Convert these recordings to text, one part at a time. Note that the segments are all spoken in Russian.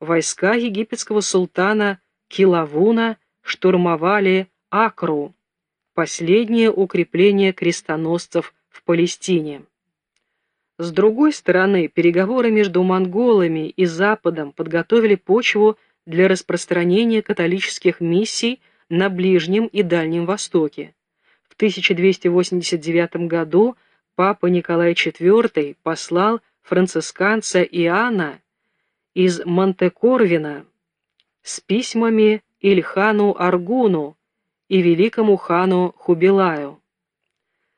войска египетского султана Килавуна штурмовали Акру, последнее укрепление крестоносцев в Палестине. С другой стороны, переговоры между монголами и Западом подготовили почву для распространения католических миссий на Ближнем и Дальнем Востоке. В 1289 году папа Николай IV послал францисканца Иоанна из Монтекорвина с письмами Ильхану Аргуну и великому хану Хубилаю.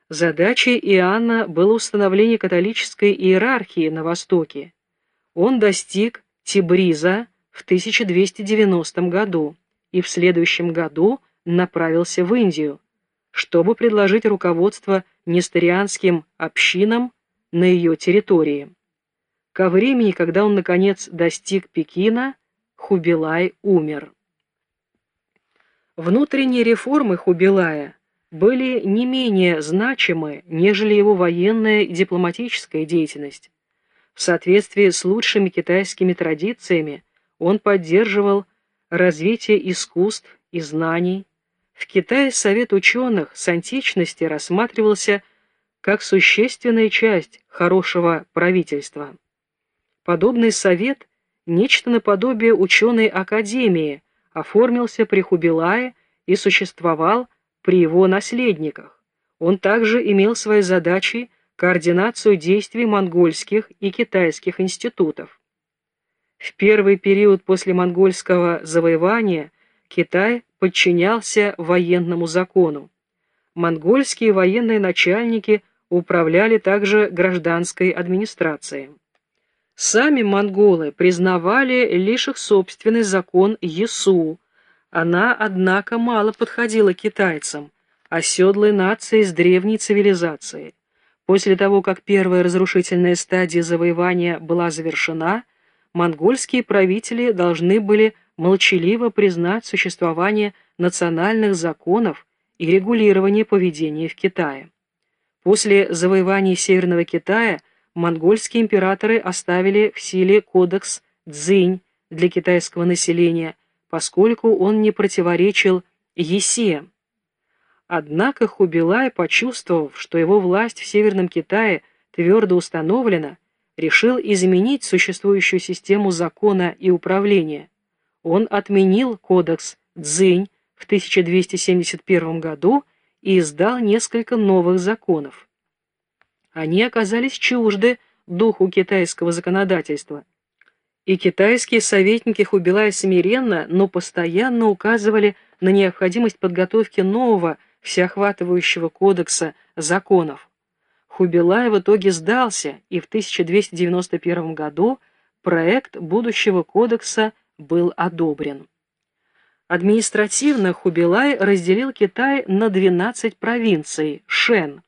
Задачей Иоанна было установление католической иерархии на Востоке. Он достиг Тибриза в 1290 году и в следующем году направился в Индию, чтобы предложить руководство несторианским общинам на ее территории. Ко времени, когда он наконец достиг Пекина, Хубилай умер. Внутренние реформы Хубилая были не менее значимы, нежели его военная и дипломатическая деятельность. В соответствии с лучшими китайскими традициями он поддерживал развитие искусств и знаний. В Китае Совет ученых с античности рассматривался как существенная часть хорошего правительства. Подобный совет, нечто наподобие ученой академии, оформился при Хубилае и существовал при его наследниках. Он также имел своей задачей координацию действий монгольских и китайских институтов. В первый период после монгольского завоевания Китай подчинялся военному закону. Монгольские военные начальники управляли также гражданской администрацией. Сами монголы признавали лишь их собственный закон Есу, она, однако, мало подходила китайцам, оседлой нации с древней цивилизацией. После того, как первая разрушительная стадия завоевания была завершена, монгольские правители должны были молчаливо признать существование национальных законов и регулирование поведения в Китае. После завоевания Северного Китая монгольские императоры оставили в силе кодекс Цзинь для китайского населения – поскольку он не противоречил Есе. Однако Хубилай, почувствовав, что его власть в Северном Китае твердо установлена, решил изменить существующую систему закона и управления. Он отменил кодекс Цзинь в 1271 году и издал несколько новых законов. Они оказались чужды духу китайского законодательства – и китайские советники Хубилая смиренно, но постоянно указывали на необходимость подготовки нового всеохватывающего кодекса законов. Хубилай в итоге сдался, и в 1291 году проект будущего кодекса был одобрен. Административно Хубилай разделил Китай на 12 провинций – Шен.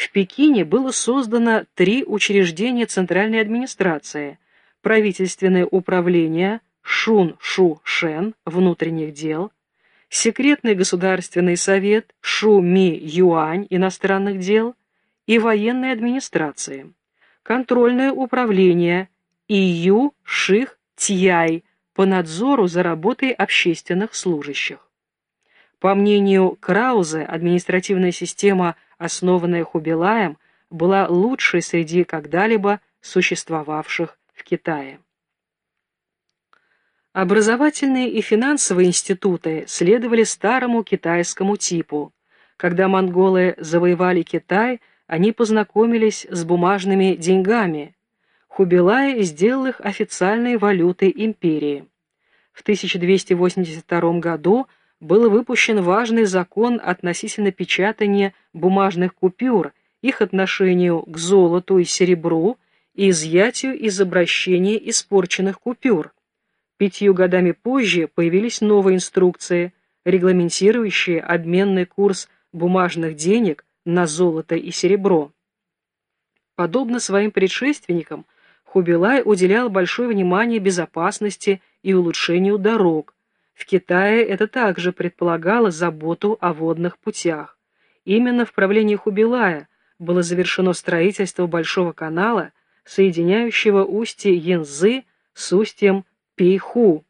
В Пекине было создано три учреждения центральной администрации – правительственное управление Шун-Шу-Шен внутренних дел, секретный государственный совет Шу-Ми-Юань иностранных дел. И военной администрации, контрольное управление Ию-Ших-Тьяй по надзору за работой общественных служащих. По мнению Краузе, административная система, основанная Хубилаем, была лучшей среди когда-либо существовавших в Китае. Образовательные и финансовые институты следовали старому китайскому типу. Когда монголы завоевали Китай, они познакомились с бумажными деньгами. Хубилай сделал их официальной валютой империи. В 1282 году был выпущен важный закон относительно печатания бумажных купюр, их отношению к золоту и серебру, и изъятию из обращения испорченных купюр. Пятью годами позже появились новые инструкции, регламентирующие обменный курс бумажных денег на золото и серебро. Подобно своим предшественникам, Хубилай уделял большое внимание безопасности и улучшению дорог. В Китае это также предполагало заботу о водных путях. Именно в правлении Хубилая было завершено строительство Большого канала – соединяющего устье Янзы с устьем Пейху